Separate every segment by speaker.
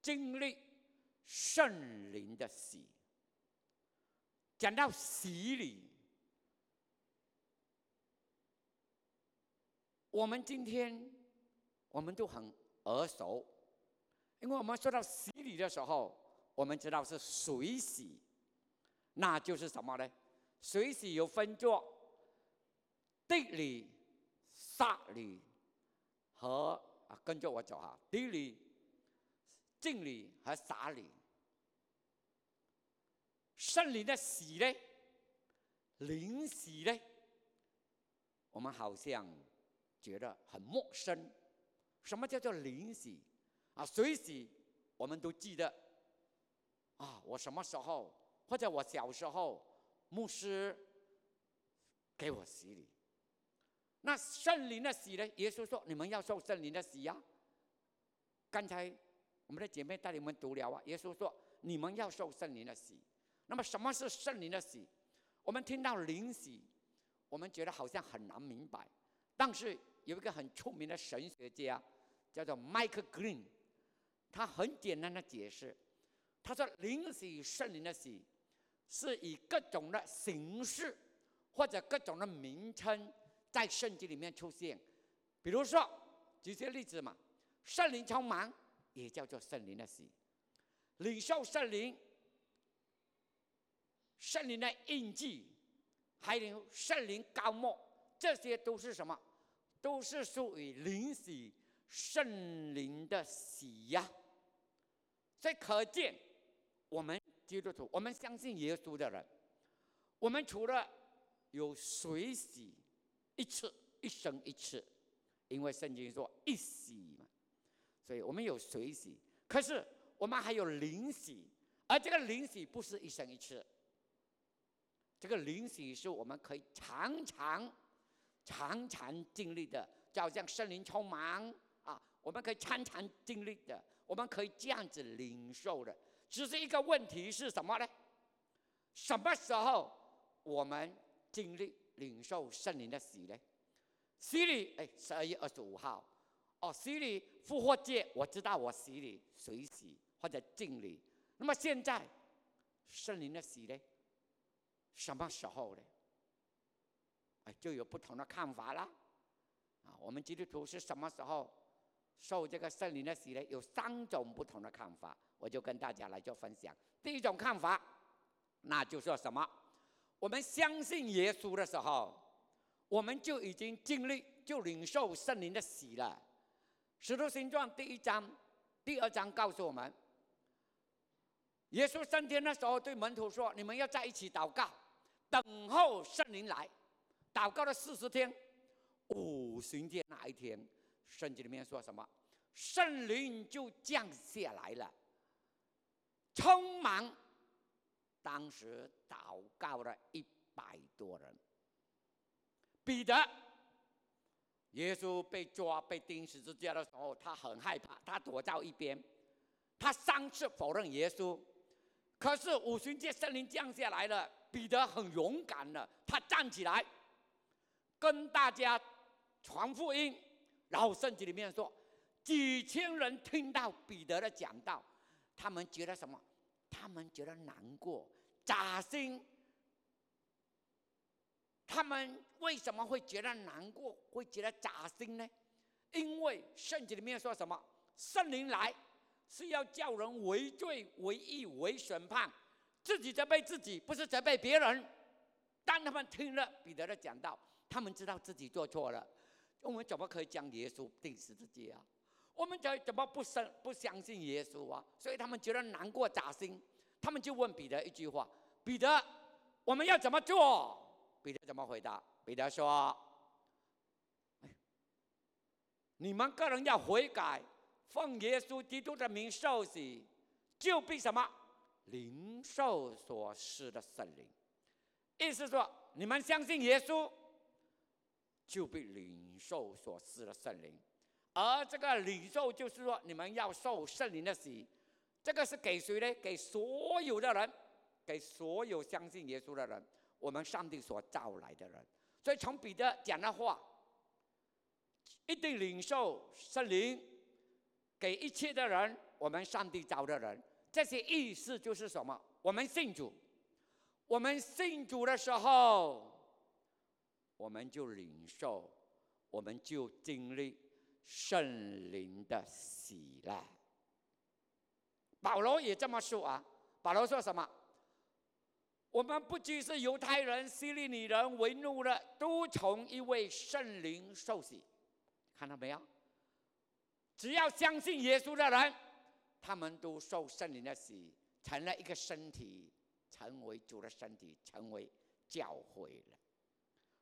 Speaker 1: 经历圣灵的洗。讲到洗礼，我们今天我们都很耳熟，因为我们说到洗礼的时候，我们知道是水洗，那就是什么呢？水洗有分作地理、沙礼和啊，跟着我走哈，地理、敬礼和洒礼。圣灵的洗呢，灵洗呢，我们好像觉得很陌生。什么叫做灵洗？啊，水洗我们都记得。啊，我什么时候或者我小时候？牧师给我洗礼，那圣灵的洗呢？耶稣说：“你们要受圣灵的洗呀。”刚才我们的姐妹带你们读了啊，耶稣说：“你们要受圣灵的洗。”那么什么是圣灵的洗？我们听到灵洗，我们觉得好像很难明白。但是有一个很出名的神学家，叫做 Mike Green，他很简单的解释，他说：“灵洗圣灵的洗。”是以各种的形式或者各种的名称在圣经里面出现，比如说举些例子嘛，圣灵充满也叫做圣灵的喜，领受圣灵，圣灵的印记，还有圣灵高莫，这些都是什么？都是属于灵喜圣灵的喜呀。所以可见我们。基督徒，我们相信耶稣的人，我们除了有水洗一次，一生一次，因为圣经说一洗，所以我们有水洗。可是我们还有灵洗，而这个灵洗不是一生一次，这个灵洗是我们可以常常、常常经历的，就好像圣灵充满啊，我们可以常常经历的，我们可以这样子领受的。只是一个问题是什么呢？什么时候我们经历领受圣灵的洗呢？洗礼，哎，十二月二十五号，哦，洗礼复活节，我知道我洗礼水洗或者敬礼。那么现在圣灵的洗呢？什么时候呢？哎，就有不同的看法啦。啊，我们基督徒是什么时候受这个圣灵的洗呢？有三种不同的看法。我就跟大家来做分享。第一种看法，那就说什么？我们相信耶稣的时候，我们就已经经历，就领受圣灵的洗了。使徒行传第一章、第二章告诉我们，耶稣升天的时候对门徒说：“你们要在一起祷告，等候圣灵来。”祷告了四十天，五旬节那一天，圣经里面说什么？圣灵就降下来了。充满，当时祷告了一百多人。彼得，耶稣被抓、被钉十字架的时候，他很害怕，他躲到一边，他三次否认耶稣。可是五旬节圣灵降下来了，彼得很勇敢的，他站起来，跟大家传福音。然后圣经里面说，几千人听到彼得的讲道。他们觉得什么？他们觉得难过、扎心。他们为什么会觉得难过、会觉得扎心呢？因为圣经里面说什么？圣灵来是要叫人为罪、为义、为审判，自己责备自己，不是责备别人。当他们听了彼得的讲道，他们知道自己做错了。我们怎么可以将耶稣钉死自己啊？我们怎怎么不相不相信耶稣啊？所以他们觉得难过扎心，他们就问彼得一句话：“彼得，我们要怎么做？”彼得怎么回答？彼得说：“你们个人要悔改，奉耶稣基督的名受洗，就必什么？灵受所施的圣灵。意思说，你们相信耶稣，就必领受所施的圣灵。”而这个领受就是说，你们要受圣灵的洗，这个是给谁呢？给所有的人，给所有相信耶稣的人，我们上帝所召来的人。所以从彼得讲的话，一定领受圣灵，给一切的人，我们上帝招的人，这些意思就是什么？我们信主，我们信主的时候，我们就领受，我们就经历圣灵的喜乐。保罗也这么说啊，保罗说什么？我们不只是犹太人、希利尼人为奴的，都从一位圣灵受洗，看到没有？只要相信耶稣的人，他们都受圣灵的洗，成了一个身体，成为主的身体，成为教会了。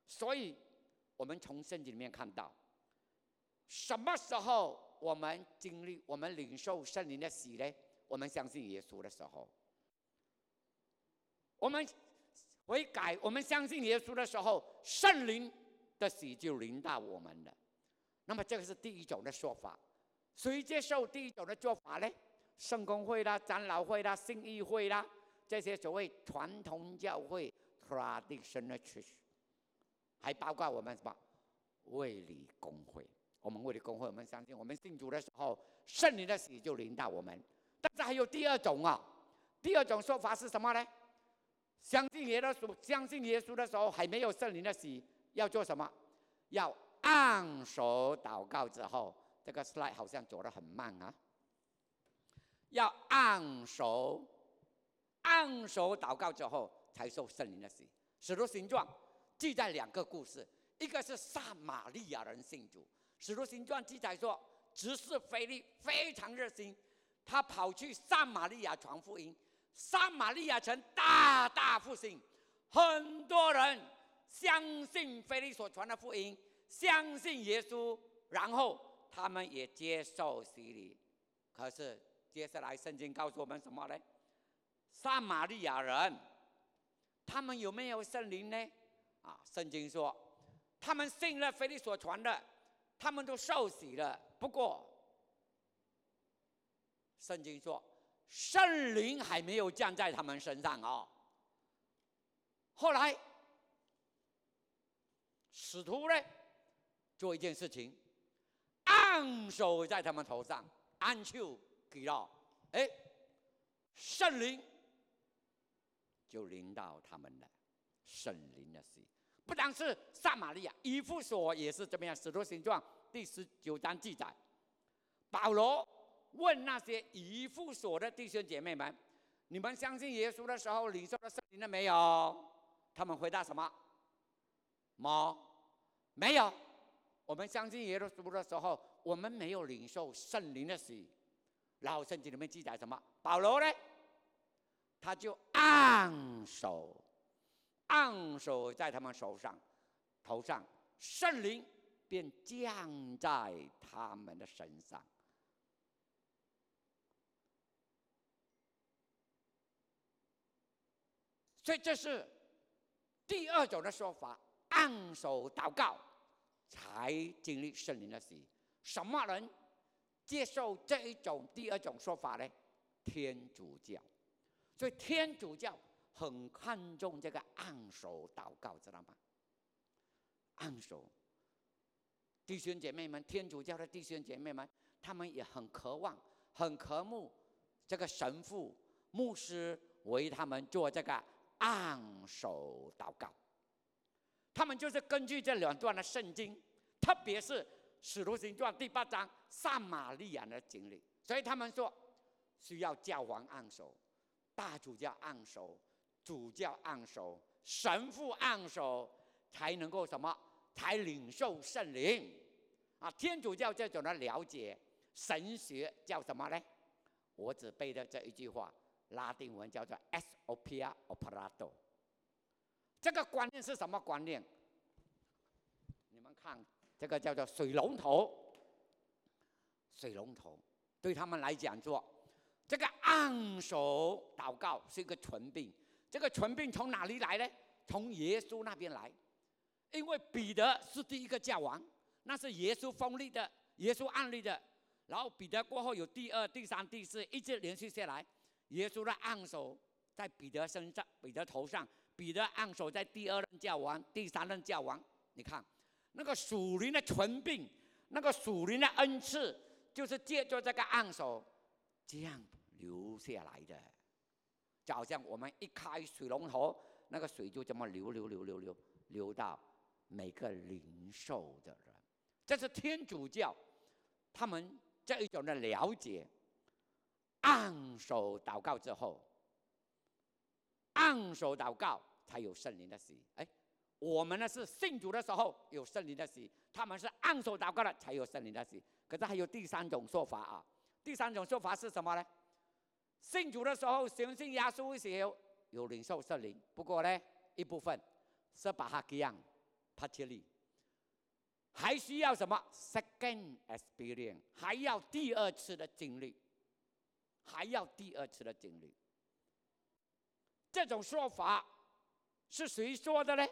Speaker 1: 所以，我们从圣经里面看到，什么时候我们经历、我们领受圣灵的洗呢？我们相信耶稣的时候，我们悔改，我们相信耶稣的时候，圣灵的洗就临到我们了。那么，这个是第一种的说法。谁接受第一种的做法呢？圣公会啦、长老会啦、信义会啦，这些所谓传统教会 （traditional church），还包括我们什么卫理公会。我们卫理公会，我们相信，我们信主的时候，圣灵的洗就临到我们。但是还有第二种啊，第二种说法是什么呢？相信耶稣，相信耶稣的时候还没有圣灵的洗，要做什么？要按手祷告之后。这个 slide 好像走得很慢啊！要按手，按手祷告之后才受圣灵的洗。使徒行状记载两个故事，一个是撒玛利亚人信主。使徒行传记载说，执事腓力非常热心，他跑去撒玛利亚传福音，撒玛利亚城大大复兴，很多人相信腓力所传的福音，相信耶稣，然后。他们也接受洗礼，可是接下来圣经告诉我们什么呢？撒玛利亚人，他们有没有圣灵呢？啊，圣经说，他们信了腓力所传的，他们都受洗了。不过，圣经说，圣灵还没有降在他们身上哦。后来，使徒呢，做一件事情。按手在他们头上，按手给了，哎，圣灵就临到他们了。圣灵的事，不单是撒玛利亚，以弗所也是怎么样？使徒行状第十九章记载，保罗问那些以弗所的弟兄姐妹们：“你们相信耶稣的时候，领受了圣灵了没有？”他们回答什么？没，没有。我们相信耶稣的时候，我们没有领受圣灵的洗。然后圣经里面记载什么？保罗呢？他就按手，按手在他们手上、头上，圣灵便降在他们的身上。所以这是第二种的说法：按手祷告。才经历圣灵的洗，什么人接受这一种第二种说法呢？天主教，所以天主教很看重这个按手祷告，知道吗？按手，弟兄姐妹们，天主教的弟兄姐妹们，他们也很渴望、很渴慕这个神父、牧师为他们做这个按手祷告。他们就是根据这两段的圣经，特别是《使徒行传》第八章撒玛利亚的经历，所以他们说需要教皇按手、大主教按手、主教按手、神父按手，才能够什么？才领受圣灵啊！天主教这种的了解神学叫什么呢？我只背的这一句话，拉丁文叫做 “S O P A Operato”。这个观念是什么观念？你们看，这个叫做水龙头。水龙头对他们来讲，说这个按手祷告是一个纯病。这个纯病从哪里来呢？从耶稣那边来。因为彼得是第一个教王，那是耶稣封立的，耶稣案例的。然后彼得过后有第二、第三、第四，一直连续下来，耶稣的按手在彼得身上，彼得头上。彼得按手在第二任教王、第三任教王，你看那个属灵的权柄，那个属灵的恩赐，就是借着这个按手这样流下来的，就好像我们一开水龙头，那个水就这么流流流流流流到每个灵受的人。这是天主教他们这一种的了解。按手祷告之后，按手祷告才有圣灵的喜。哎，我们呢是信主的时候有圣灵的喜，他们是按手祷告了才有圣灵的喜。可是还有第三种说法啊，第三种说法是什么呢？信主的时候相信耶稣时有有领受圣灵，不过呢一部分是把它这样帕切利，还需要什么 second experience，还要第二次的经历。还要第二次的经历，这种说法是谁说的呢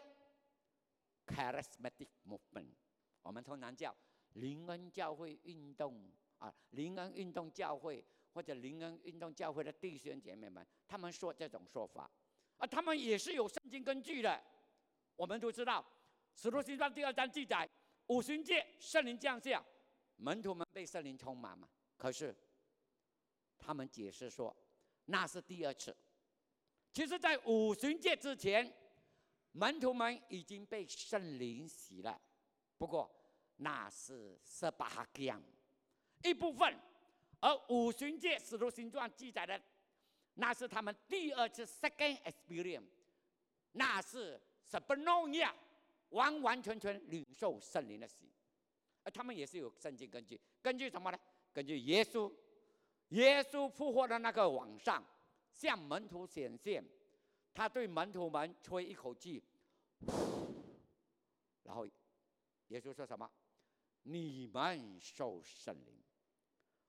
Speaker 1: ？Charismatic movement，我们通常叫灵恩教会运动啊，灵恩运动教会或者灵恩运动教会的弟兄姐妹们，他们说这种说法，啊，他们也是有圣经根据的。我们都知道，《使徒行传》第二章记载，五旬节圣灵降下，门徒们被圣灵充满嘛。可是。他们解释说，那是第二次。其实，在五旬节之前，门徒们已经被圣灵洗了。不过，那是十八样一部分，而五旬节使徒行传记载的，那是他们第二次 second experience，那是 Sabanonia 完完全全领受圣灵的洗。而他们也是有圣经根据，根据什么呢？根据耶稣。耶稣复活的那个晚上，向门徒显现，他对门徒们吹一口气，然后耶稣说什么？你们受圣灵。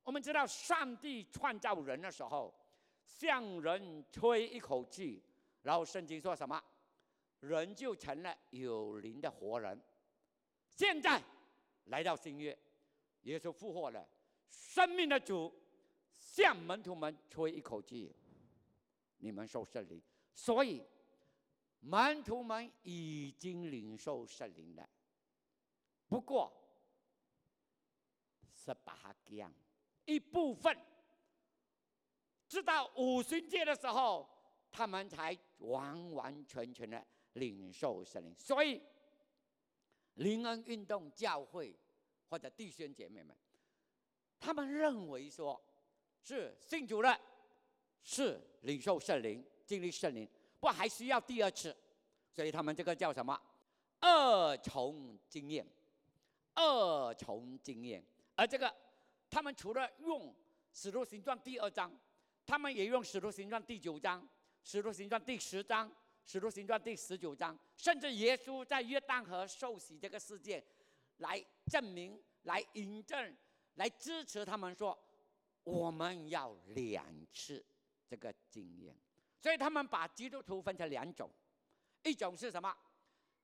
Speaker 1: 我们知道，上帝创造人的时候，向人吹一口气，然后圣经说什么？人就成了有灵的活人。现在来到新约，耶稣复活了，生命的主。向门徒们吹一口气，你们受圣灵。所以门徒们已经领受圣灵了。不过是把它讲一部分，直到五旬节的时候，他们才完完全全的领受圣灵。所以灵恩运动教会或者弟兄姐妹们，他们认为说。是信主了，是领受圣灵、经历圣灵，不还需要第二次，所以他们这个叫什么？二重经验，二重经验。而这个，他们除了用使徒行传第二章，他们也用使徒行传第九章、使徒行传第十章、使徒行传第十九章，甚至耶稣在约旦河受洗这个事件，来证明、来引证、来支持他们说。我们要两次这个经验，所以他们把基督徒分成两种，一种是什么？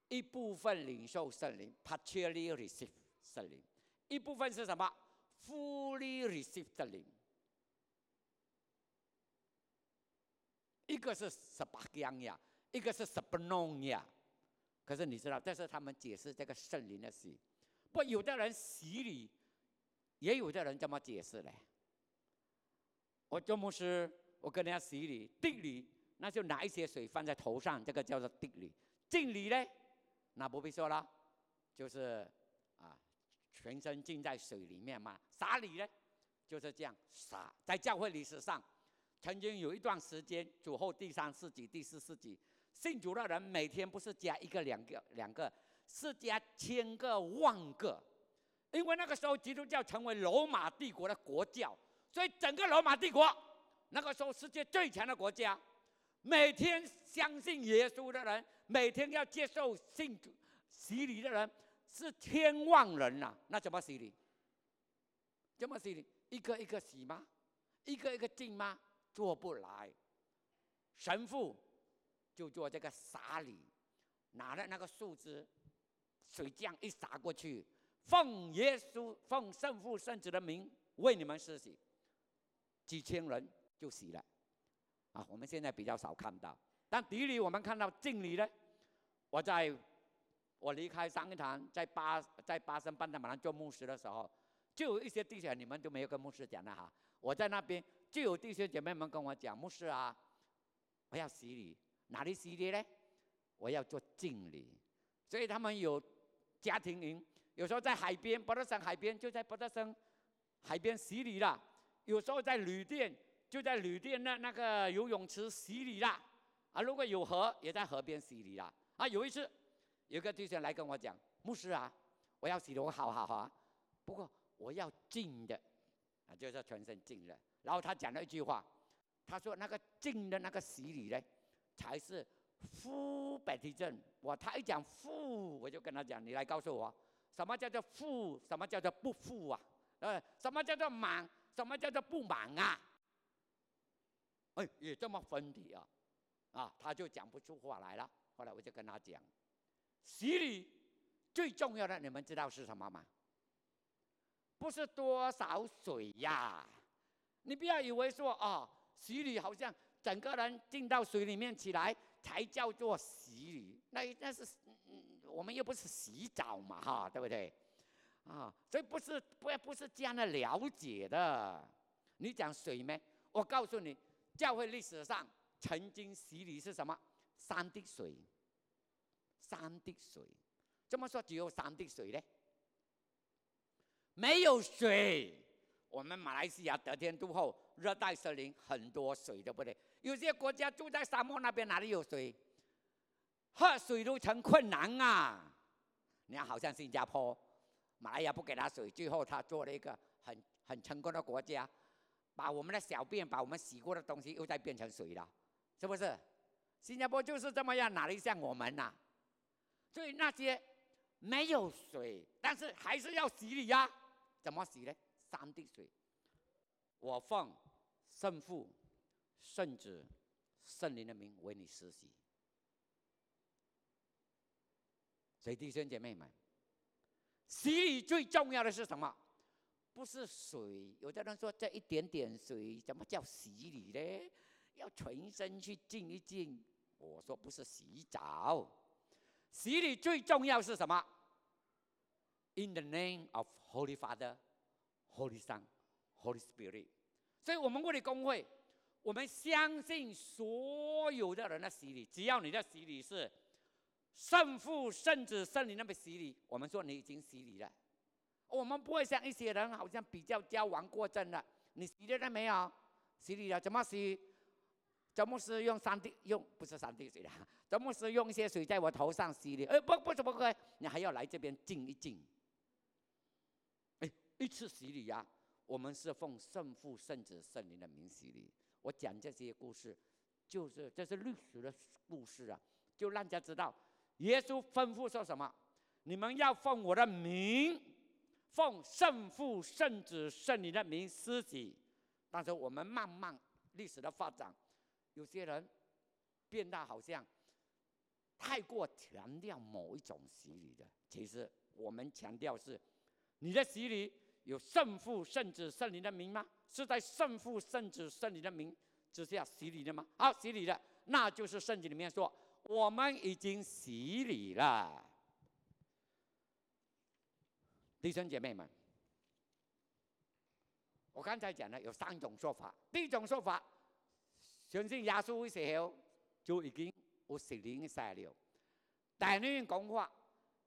Speaker 1: 一部分领受圣灵 （partially receive 圣灵），一部分是什么？fully receive 圣灵。一个是十八样呀，一个是十不弄呀。可是你知道，这是他们解释这个圣灵的事。不，有的人洗礼，也有的人这么解释嘞。我做牧师，我跟人家洗礼、地礼，那就拿一些水放在头上，这个叫做地礼。敬礼呢，那不必说了，就是啊，全身浸在水里面嘛。洒礼呢，就是这样洒。在教会历史上，曾经有一段时间，主后第三世纪、第四世纪，信主的人每天不是加一个、两个、两个，是加千个、万个，因为那个时候基督教成为罗马帝国的国教。所以，整个罗马帝国那个时候，世界最强的国家，每天相信耶稣的人，每天要接受信主洗礼的人，是千万人呐。那怎么洗礼？怎么洗礼？一个一个洗吗？一个一个敬吗？做不来。神父就做这个洒礼，拿着那个树枝，水浆一洒过去，奉耶稣、奉圣父、圣子的名为你们施洗。几千人就死了，啊，我们现在比较少看到。但底里我们看到敬礼呢。我在我离开三个堂，在巴在巴生班达马兰做牧师的时候，就有一些弟兄，你们都没有跟牧师讲的哈。我在那边就有弟兄姐妹们跟我讲，牧师啊，我要洗礼，哪里洗礼呢？我要做敬礼，所以他们有家庭营，有时候在海边，波德森海边就在波德森海边洗礼了；有时候在旅店，就在旅店那那个游泳池洗礼了。啊，如果有河，也在河边洗礼了。啊，有一次，有个弟兄来跟我讲，牧师啊，我要洗礼，我好好好，不过我要静的，啊，就是全身静的。然后他讲了一句话，他说那个静的那个洗礼呢，才是。负白体症，我他一讲负，我就跟他讲，你来告诉我，什么叫做负，什么叫做不负啊？呃，什么叫做满，什么叫做不满啊？哎，也这么分体啊？啊，他就讲不出话来了。后来我就跟他讲，洗礼最重要的，你们知道是什么吗？不是多少水呀？你不要以为说啊，洗礼好像整个人进到水里面起来。才叫做洗礼，那那是我们又不是洗澡嘛，哈，对不对？啊，所以不是不不是这样的了解的。你讲水没？我告诉你，教会历史上曾经洗礼是什么？三滴水，三滴水。怎么说只有三滴水呢？没有水。我们马来西亚得天独厚，热带森林很多水，对不对？有些国家住在沙漠那边，哪里有水？喝水都成困难啊！你看，好像新加坡、马来亚不给他水，最后他做了一个很很成功的国家，把我们的小便、把我们洗过的东西又再变成水了，是不是？新加坡就是这么样，哪里像我们呐？所以那些没有水，但是还是要洗礼呀？怎么洗呢？三滴水，我奉圣父。圣子、圣灵的名为你施洗。所以弟兄姐妹们，洗礼最重要的是什么？不是水。有的人说这一点点水，怎么叫洗礼呢？要全身去浸一浸。我说不是洗澡，洗礼最重要是什么？In the name of Holy Father, Holy Son, Holy Spirit。所以我们为了公会。我们相信所有的人的洗礼，只要你的洗礼是圣父、圣子、圣灵那边洗礼，我们说你已经洗礼了。我们不会像一些人好像比较交往过正了，你洗礼了没有？洗礼了怎么洗？怎么是用三滴用？不是三滴水的，怎么是用一些水在我头上洗礼？哎，不不怎么可以？你还要来这边静一静。哎，一次洗礼呀，我们是奉圣父、圣子、圣灵的名洗礼。我讲这些故事，就是这是历史的故事啊，就让大家知道，耶稣吩咐说什么？你们要奉我的名，奉圣父、圣子、圣灵的名施洗。但是我们慢慢历史的发展，有些人变得好像太过强调某一种洗礼的。其实我们强调是，你的洗礼有圣父、圣子、圣灵的名吗？是在圣父、圣子、圣灵的名之下洗礼的吗？好，洗礼的，那就是圣经里面说，我们已经洗礼了。弟兄姐妹们，我刚才讲了有三种说法。第一种说法，相信耶稣的时候就已经有圣灵洗了。第二种讲法，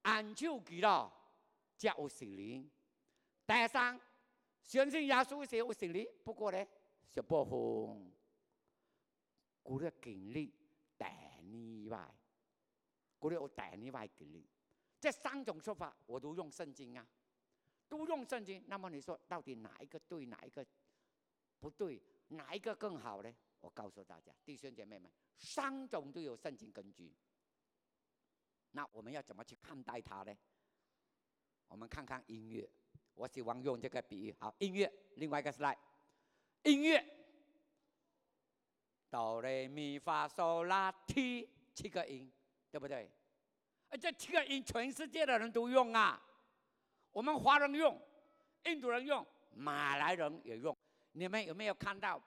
Speaker 1: 按手记了才有圣灵。第三。相信耶稣是有胜利，不过呢，是部分古的经历带你外，古的有带你外经历。这三种说法，我都用圣经啊，都用圣经。那么你说，到底哪一个对，哪一个不对，哪一个更好呢？我告诉大家，弟兄姐妹们，三种都有圣经根据。那我们要怎么去看待它呢？我们看看音乐。我喜欢用这个比喻，好，音乐，另外一个 slide，音乐，哆来咪发嗦拉提七个音，对不对？而这七个音，全世界的人都用啊。我们华人用，印度人用，马来人也用。你们有没有看到？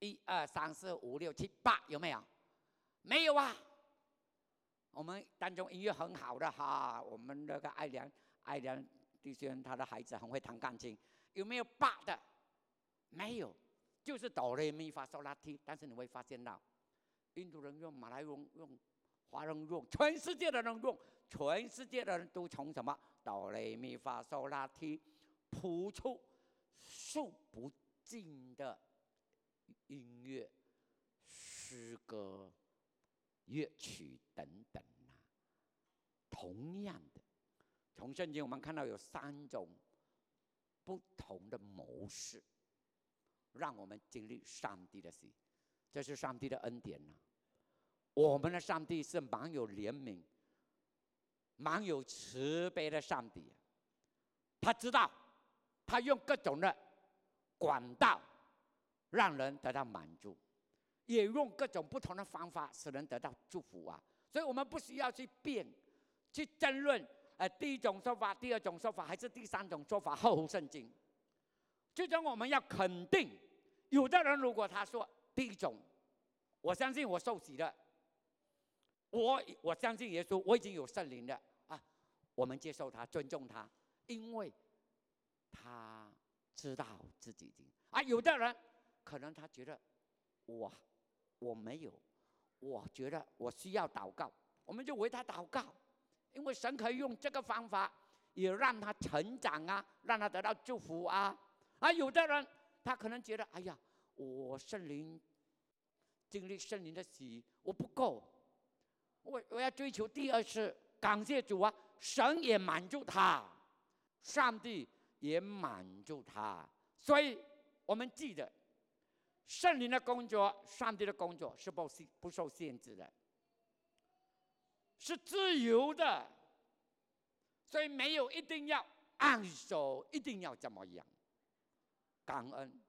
Speaker 1: 一二三四五六七八，有没有？没有啊。我们当中音乐很好的哈，我们那个爱良爱良。弟兄他的孩子很会弹钢琴，有没有八的？没有，就是哆来咪发嗦拉提。但是你会发现到，印度人用，马来人用，华人用，全世界的人用，全世界的人都从什么哆来咪发嗦拉提谱出数不尽的音乐、诗歌、乐曲等等啊。同样的，从圣经我们看到有三种不同的模式。让我们经历上帝的喜，这是上帝的恩典呐。我们的上帝是蛮有怜悯、蛮有慈悲的上帝，他知道，他用各种的管道让人得到满足，也用各种不同的方法使人得到祝福啊。所以我们不需要去辩、去争论，呃，第一种说法、第二种说法还是第三种说法，后无圣经。最终我们要肯定，有的人如果他说第一种，我相信我受洗了，我我相信耶稣，我已经有圣灵了啊，我们接受他，尊重他，因为他知道自己已经啊。有的人可能他觉得我我没有，我觉得我需要祷告，我们就为他祷告，因为神可以用这个方法也让他成长啊，让他得到祝福啊。啊，有的人他可能觉得，哎呀，我圣灵经历圣灵的喜，我不够，我我要追求第二次，感谢主啊，神也满足他，上帝也满足他，所以我们记得，圣灵的工作，上帝的工作是不限不受限制的，是自由的，所以没有一定要按手，一定要怎么样。感恩，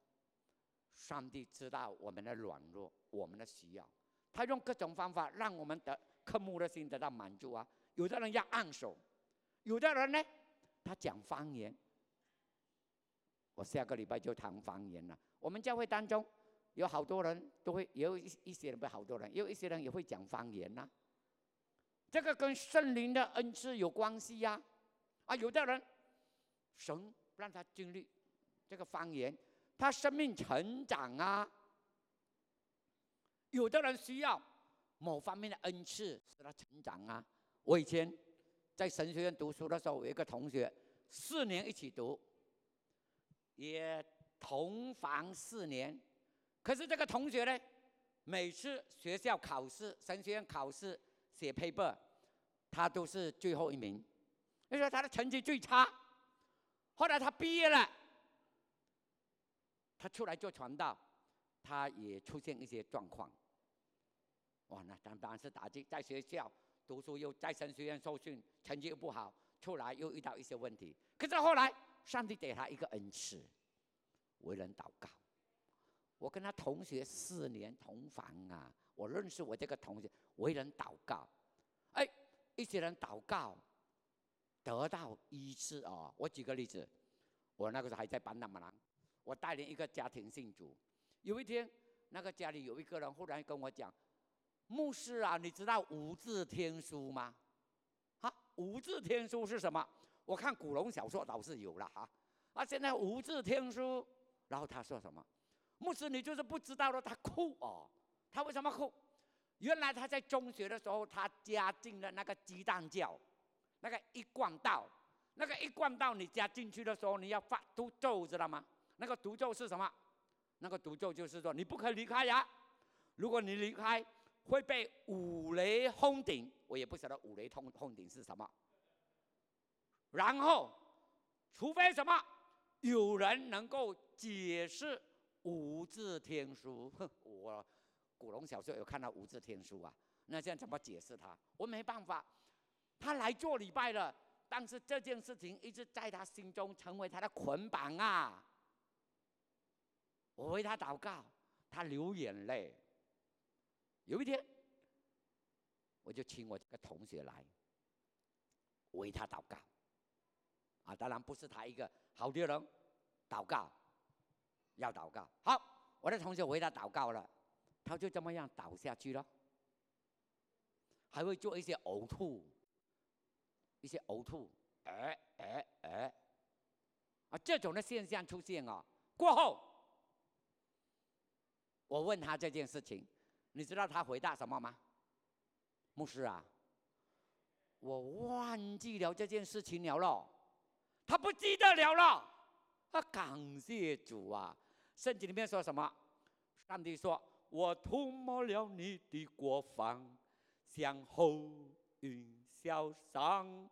Speaker 1: 上帝知道我们的软弱，我们的需要，他用各种方法让我们的渴慕的心得到满足啊。有的人要按手，有的人呢，他讲方言。我下个礼拜就谈方言了。我们教会当中有好多人都会，也有一一些人不好多人，也有一些人也会讲方言呐。这个跟圣灵的恩赐有关系呀。啊，有的人神让他经历。这个方言，他生命成长啊。有的人需要某方面的恩赐使他成长啊。我以前在神学院读书的时候，有一个同学四年一起读，也同房四年。可是这个同学呢，每次学校考试、神学院考试写 paper，他都是最后一名，就说他的成绩最差。后来他毕业了。他出来做传道，他也出现一些状况。哇，那当然是打击，在学校读书又在神学院受训，成绩又不好，出来又遇到一些问题。可是后来，上帝给他一个恩赐，为人祷告。我跟他同学四年同房啊，我认识我这个同学，为人祷告。哎，一些人祷告得到医治哦。我举个例子，我那个时候还在班纳马兰。我带领一个家庭信主，有一天，那个家里有一个人忽然跟我讲：“牧师啊，你知道无字天书吗？”啊，无字天书是什么？我看古龙小说倒是有了哈，啊，现在无字天书，然后他说什么？牧师，你就是不知道了。他哭哦，他为什么哭？原来他在中学的时候，他加进了那个鸡蛋教，那个一贯道，那个一贯道，你加进去的时候，你要发读咒，知道吗？那个毒咒是什么？那个毒咒就是说，你不可以离开呀。如果你离开，会被五雷轰顶。我也不晓得五雷轰轰顶是什么。然后，除非什么，有人能够解释五字天书。哼，我古龙小说有看到五字天书啊。那现在怎么解释他？我没办法。他来做礼拜了，但是这件事情一直在他心中成为他的捆绑啊。我为他祷告，他流眼泪。有一天，我就请我这个同学来为他祷告。啊，当然不是他一个好的人，祷告要祷告。好，我的同学为他祷告了，他就这么样倒下去了，还会做一些呕吐，一些呕吐，哎哎哎，啊，这种的现象出现哦，过后，我问他这件事情，你知道他回答什么吗？牧师啊，我忘记了这件事情了咯，他不记得了了。啊，感谢主啊！圣经里面说什么？上帝说：“我涂抹了你的国防，向后云消散；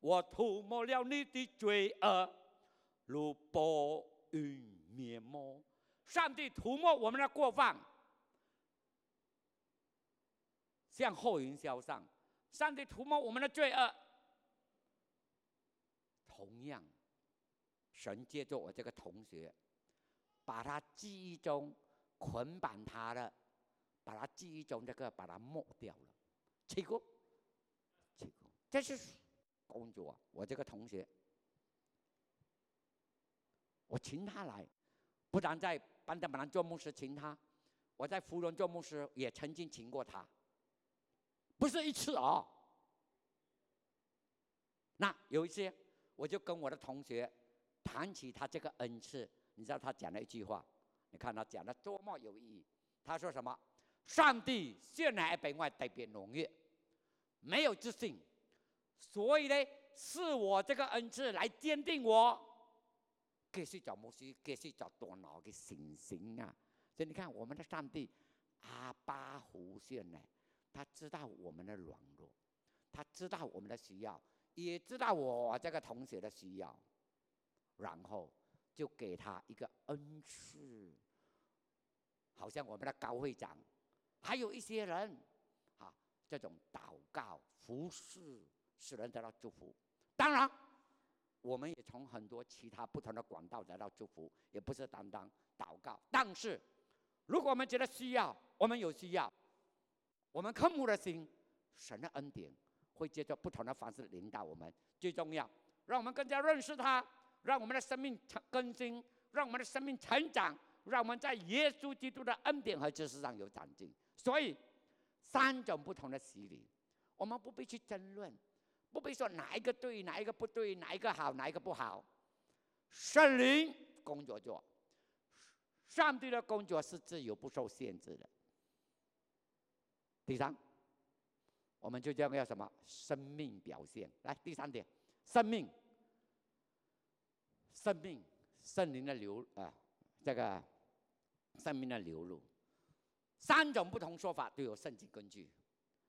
Speaker 1: 我涂抹了你的罪恶，如薄云灭没。”上帝涂抹我们的过犯，向后云消散；上帝涂抹我们的罪恶，同样。神借着我这个同学，把他记忆中捆绑他的，把他记忆中这个把他抹掉了。结果，结果这是工作。我这个同学，我请他来，不然在班德马兰做牧师请他，我在芙蓉做牧师也曾经请过他，不是一次哦。那有一些，我就跟我的同学。谈起他这个恩赐，你知道他讲了一句话，你看他讲的多么有意义。他说什么？上帝向来本外特别浓郁，没有自信，所以呢，是我这个恩赐来坚定我，继续找牧师，继续找多脑的信心啊！所以你看，我们的上帝阿巴胡线呢，他知道我们的软弱，他知道我们的需要，也知道我这个同学的需要。然后就给他一个恩赐，好像我们的高会长，还有一些人，啊，这种祷告、服侍，使人得到祝福。当然，我们也从很多其他不同的管道得到祝福，也不是单单祷告。但是，如果我们觉得需要，我们有需要，我们渴慕的心，神的恩典会借着不同的方式领导我们。最重要，让我们更加认识他。让我们的生命成更新，让我们的生命成长，让我们在耶稣基督的恩典和知识上有长进。所以，三种不同的洗礼，我们不必去争论，不必说哪一个对，哪一个不对，哪一个好，哪一个不好。圣灵工作做，上帝的工作是自由不受限制的。第三，我们就叫要什么？生命表现。来，第三点，生命。生命、圣灵的流啊，这个生命的流露，三种不同说法都有圣经根据，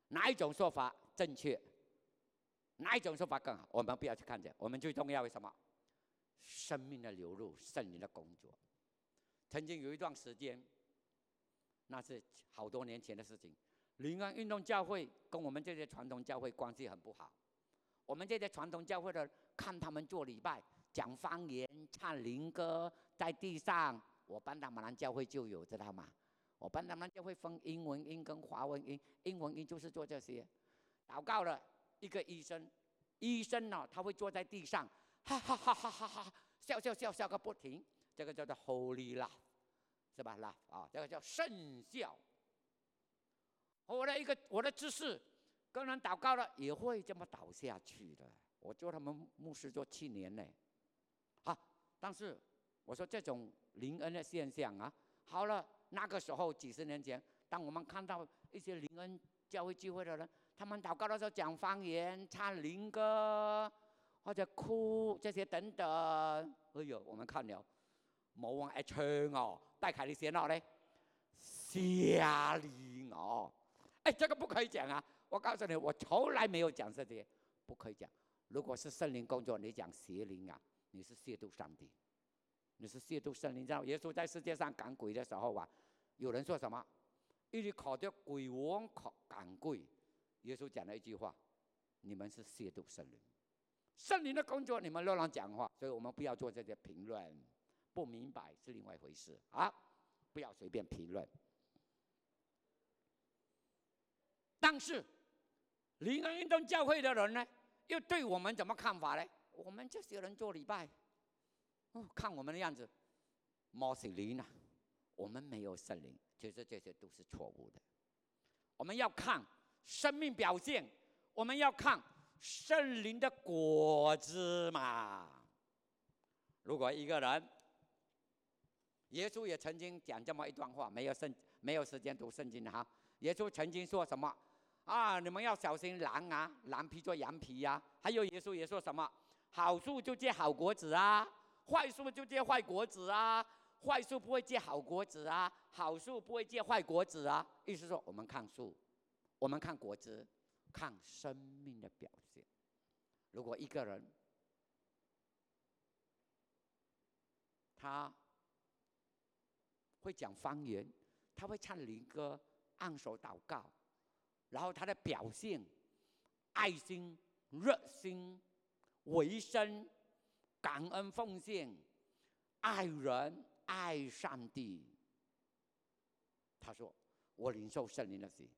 Speaker 1: 哪一种说法正确？哪一种说法更好？我们不要去看这，我们最重要为什么？生命的流入，圣灵的工作。曾经有一段时间，那是好多年前的事情，灵恩运动教会跟我们这些传统教会关系很不好，我们这些传统教会的看他们做礼拜。讲方言、唱灵歌，在地上，我班达马兰教会就有，知道吗？我班达马兰教会分英文音跟华文音，英文音就是做这些。祷告了一个医生，医生呢，他会坐在地上，哈哈哈哈哈哈，笑笑笑笑个不停，这个叫做 Holy Laugh，是吧啦啊，这个叫圣笑。我的一个我的姿势，跟人祷告了也会这么倒下去的。我做他们牧师做七年呢。但是我说这种灵恩的现象啊，好了，那个时候几十年前，当我们看到一些灵恩教会聚会的人，他们祷告的时候讲方言、唱灵歌或者哭这些等等，哎呦，我们看了冇往一唱哦，带凯利先闹嘞，瞎灵哦，哎，这个不可以讲啊！我告诉你，我从来没有讲这些，不可以讲。如果是圣灵工作，你讲邪灵啊？你是亵渎上帝，你是亵渎圣灵。知道耶稣在世界上赶鬼的时候啊，有人说什么？一直考着鬼王考赶鬼，耶稣讲了一句话：你们是亵渎圣灵。圣灵的工作你们乱乱讲话，所以我们不要做这些评论。不明白是另外一回事啊，不要随便评论。但是灵恩运动教会的人呢，又对我们怎么看法呢？我们这些人做礼拜，哦，看我们的样子，莫是灵啊！我们没有圣灵，其实这些都是错误的。我们要看生命表现，我们要看圣灵的果子嘛。如果一个人，耶稣也曾经讲这么一段话，没有圣没有时间读圣经的哈。耶稣曾经说什么？啊，你们要小心狼啊，狼皮做羊皮呀。还有耶稣也说什么？好树就结好果子啊，坏树就结坏果子啊。坏树不会结好果子啊，好树不会结坏果子啊。意思说，我们看树，我们看果子，看生命的表现。如果一个人，他会讲方言，他会唱灵歌，按手祷告，然后他的表现，爱心、热心、为生、感恩奉献、爱人、爱上帝。他说：“我领受圣灵的心。”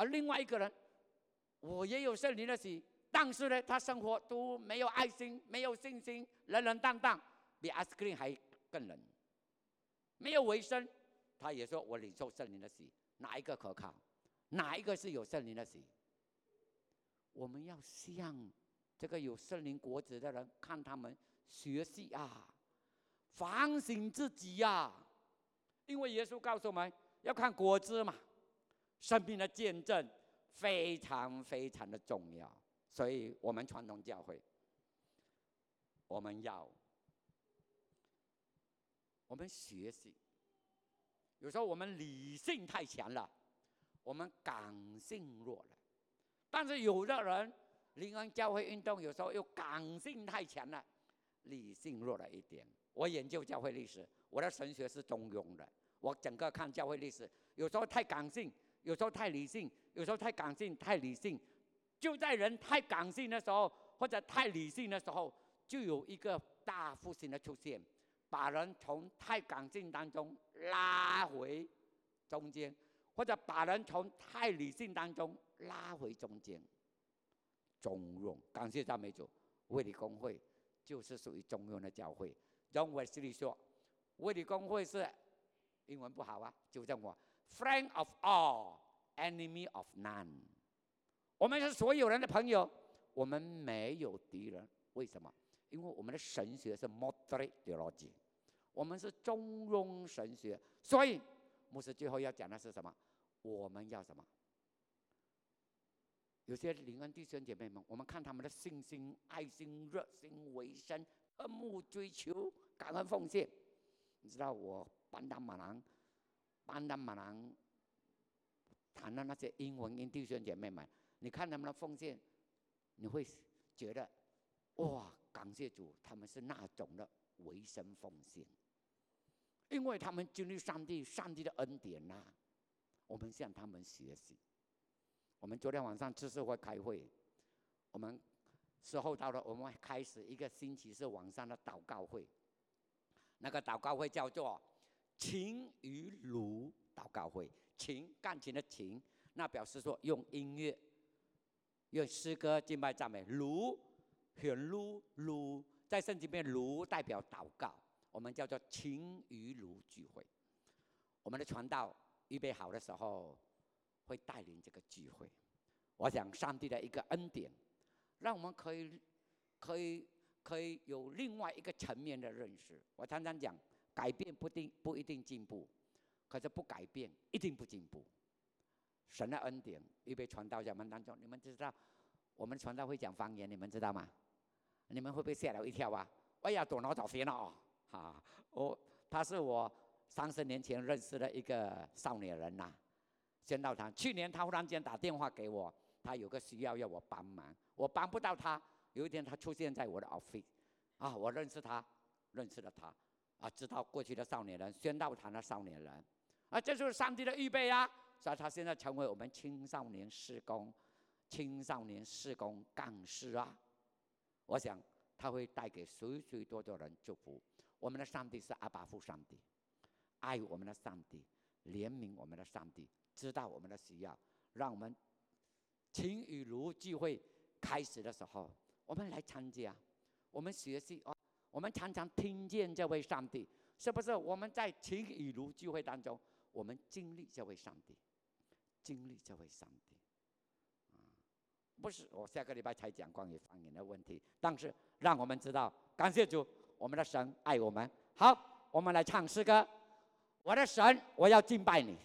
Speaker 1: 而另外一个人，我也有圣灵的喜，但是呢，他生活都没有爱心，没有信心，冷冷淡淡，比阿斯克林还更冷，没有为生。他也说：“我领受圣灵的喜，哪一个可靠？哪一个是有圣灵的喜？我们要向这个有圣灵果子的人看他们学习啊，反省自己呀。因为耶稣告诉我们要看果子嘛，生命的见证非常非常的重要。所以我们传统教会，我们要我们学习。”有时候我们理性太强了，我们感性弱了。但是有的人灵恩教会运动有时候又感性太强了，理性弱了一点。我研究教会历史，我的神学是中庸的。我整个看教会历史，有时候太感性，有时候太理性，有时候太感性太理性。就在人太感性的时候，或者太理性的时候，就有一个大复兴的出现。把人从太感性当中拉回中间，或者把人从太理性当中拉回中间，中庸。感谢赞美主，卫理公会就是属于中庸的教会。用我心里说，卫理公会是英文不好啊，纠正我：friend of all, enemy of none。我们是所有人的朋友，我们没有敌人。为什么？因为我们的神学是 moderate theology，我们是中庸神学，所以牧师最后要讲的是什么？我们要什么？有些灵恩弟兄姐妹们，我们看他们的信心、爱心、热心、为生、恶慕追求、感恩奉献。你知道我班达马郎、安达马郎谈的那些英文音弟兄姐妹们，你看他们的奉献，你会觉得哇！感谢主，他们是那种的为生奉献，因为他们经历上帝、上帝的恩典呐。我们向他们学习。我们昨天晚上知识会开会，我们时候到了，我们开始一个星期是晚上的祷告会。那个祷告会叫做“琴与炉祷告会”，琴钢琴的琴，那表示说用音乐、用诗歌敬拜赞美炉。选炉炉在圣经里面，炉代表祷告，我们叫做情与炉聚会。我们的传道预备好的时候，会带领这个聚会。我想上帝的一个恩典，让我们可以可以可以有另外一个层面的认识。我常常讲，改变不定不一定进步，可是不改变一定不进步。神的恩典预备传道在我们当中，你们知道，我们传道会讲方言，你们知道吗？你们会不会吓了一跳啊？哎呀，躲脑找烦恼啊！我他是我三十年前认识的一个少年人呐，宣道堂。去年他忽然间打电话给我，他有个需要要我帮忙，我帮不到他。有一天他出现在我的 office，啊，我认识他，认识了他，啊，知道过去的少年人，宣道堂的少年人，啊，这就是上帝的预备啊！所以他现在成为我们青少年施工、青少年施工干事啊。我想他会带给许许多多人祝福。我们的上帝是阿爸父上帝，爱我们的上帝，怜悯我们的上帝，知道我们的需要，让我们情与如聚会开始的时候，我们来参加，我们学习哦，我们常常听见这位上帝，是不是？我们在情与如聚会当中，我们经历这位上帝，经历这位上帝。不是，我下个礼拜才讲关于方言的问题。但是让我们知道，感谢主，我们的神爱我们。好，我们来唱诗歌。我的神，我要敬拜你。